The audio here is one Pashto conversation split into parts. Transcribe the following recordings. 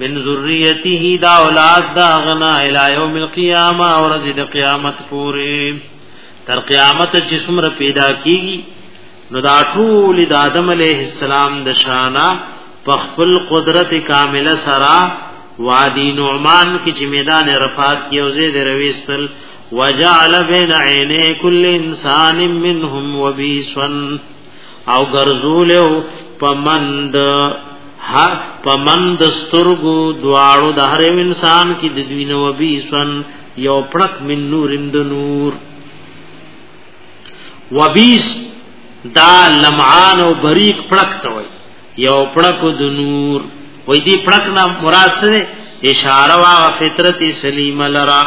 من ذریته دا اولاد دا غنا الی یوم القیامه ورځ د قیامت پوری تر قیامت چې څومره پیدا کیږي نو دا ټول د آدم علیه السلام د شانه په خپل قدرت کامله سره وادی نعمان کې چې میدان عرفات کې او زید رويستل وجعل بین عینی کل انسان منهم وبیسن او ګرځولیو پمند ها پمند سترګو دواړو د هر انسان کې د دوی نو بیسن یو پړک من نور اند نور وبیس دا لمعان او بریک پړک ته وای یو پړک د نور وای دی پړک نه مراد سره اشاره وا فطرت سلیم لرا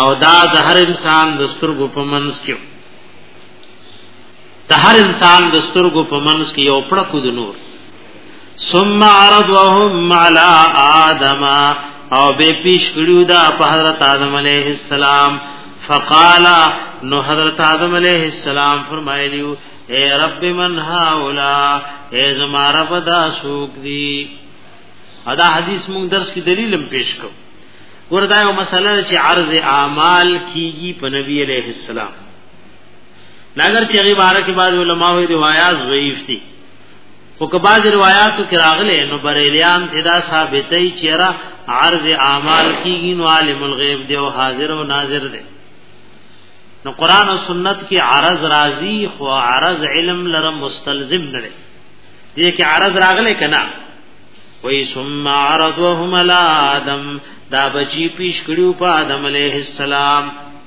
او دا د هر انسان د سترګو پمنس کې د هر انسان د سترګو په منځ کې یو پړکو د نور ثم عرضهم على آدم او به پیش کړیو دا په حضرت آدم علیه السلام فقال نو حضرت آدم علیہ السلام فرمایلیو اے رب من هاولا اے زما رب دا سوق دی ادا حدیث مون درس کی دلیلم پیش کو وردا یو مسله چې عرض اعمال کیږي په نبی علیہ السلام ناګر چې هغه بار کې بعض علما وی روایت ضعیف دي خو که بعض روایتو کې راغلي نو بریلیان ادا ثابتې چیرې عرض اعمال کیږي نو عالم الغیب دی او حاضر او ناظر دی نو قران او سنت کې عرض راضی خو عرض علم لره مستلزم نه دی دې کې عرض راغلي کنا وی ثم عرضهم على آدم دا بچی پیش کړیو په آدم علیه السلام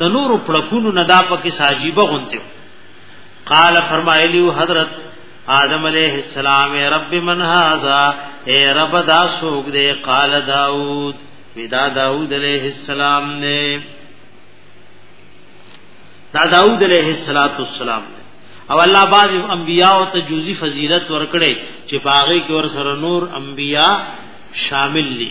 د نورو پړکونو نه دا پکې ساجيبه غونته قال فرمایلی حضرت آدم علیہ السلام رب من هذا اے رب دا سوګ دے قال داؤد ودا داؤد علیہ السلام نے دا داؤد علیہ الصلات والسلام نے او الله باز انبیاء او ته جزئی فضیلت ورکړي چې پاغه کې ور سره نور انبیاء شامل دي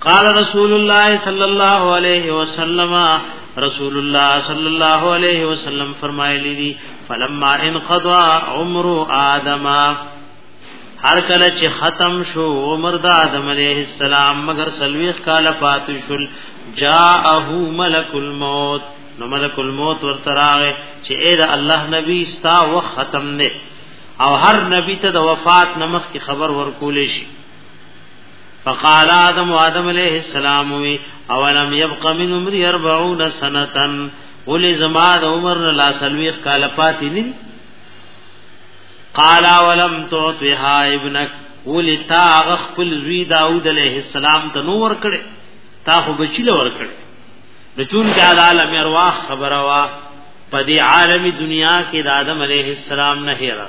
قال رسول الله صلی الله علیه وسلم رسول الله صلی الله علیه وسلم فرمایلی دي فلما انقضى عمر ادم هر کله چې ختم شو عمر د آدم علیه السلام مگر سلويخ کال پات شول جاءه ملک الموت نو ملک الموت ورته راغی چې اې د الله نبی ستا وخت ختم نه او هر نبی ته د وفات نمخ کی خبر ورکول شي فقال آدم آدم علیہ السلام وی اولم یبق من عمری اربعون سنتن ولی زما د عمر نه لا سلویخ کال پاتې نه دي قال ولم تعطها ابنك ولی تا غخل زوی داوود علیہ السلام ته نور کړي تا خو بچی لور کړي د چون کې عالم ارواح خبره وا په دې عالمي دنیا کې د آدم علیہ السلام نه هره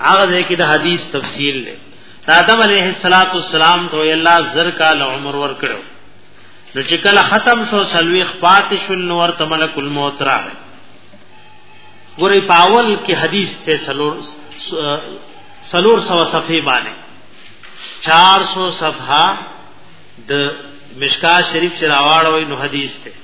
هغه دې کې د حدیث تفصیل دی آدم علیه السلام ته الله زر کال عمر ور کړو د چې کله ختم شو سلوي خپات شو نور تملک الموت را ګورې پاول کې حدیث ته سلور سلور سو صفحه باندې 400 صفحه د مشکا شریف چې راواړوي نو حدیث ته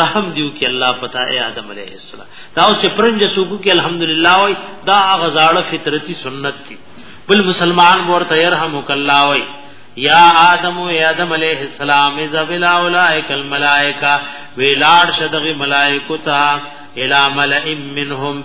رحم دیو کې الله پتا اے آدم علیہ السلام دا اوس چې پرنج سوکو کې الحمدلله وای دا غزاړه فطرتي سنت کی بل مسلمان ورته يرحمک الله وای یا آدم و آدم علیہ السلام از بلا اولائک الملائکہ ویلار شدغ ملائکتا الى ملئ منهم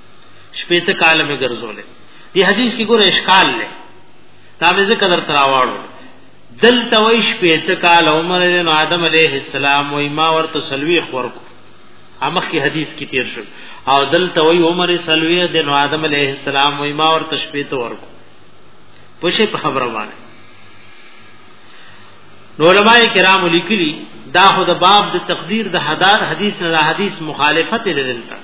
شپېته کال مې ګرځولې دې حدیث کې ګوره اشکال لې دا مې ذکر در تراواړو دلته وای شپېته کال عمر د آدم علیه السلام وای ما ورته سلوي خور کو امخ کی حدیث کی تیر شو او دلته وای عمر سلوي د آدم علیه السلام وای ما ورته شپېته ورکو پوشه په خبره باندې علماء کرام لیکلي دا خو د باب د تقدیر د حدیث نه حدیث مخالفت لري دلته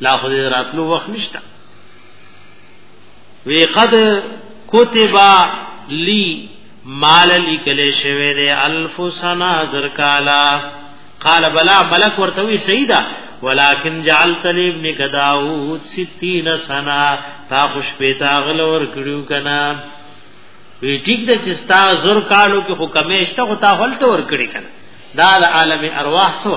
لا خو دې راتلو وخت نشته وی قد کتبا لی مال لیکل شوی دی الف سنا زر کالا قال بلا ملک ورتوی سیدا ولكن جعلت لي ابن كداود 60 سنا تا خوش پیتا غل ور کړو کنا وی ټیک د چستا زر کالو کې حکمشته خو تا هلته ور کړی کنا دا عالم ارواح سو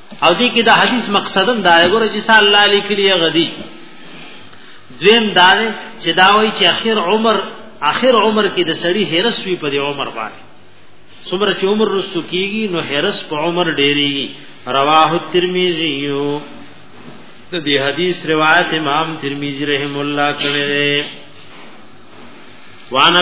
او دې کې دا حدیث مقصدم دا دی ګوره چې صلی الله علیه کلی غدی دویم دا دی چې دا وایي چې اخر عمر اخر عمر کې د سړی هرس وی په عمر باندې څومره چې عمر رسو کیږي نو هرس په عمر ډیریږي رواه ترمذی د دې حدیث روایت امام ترمذی رحم الله کړی وانه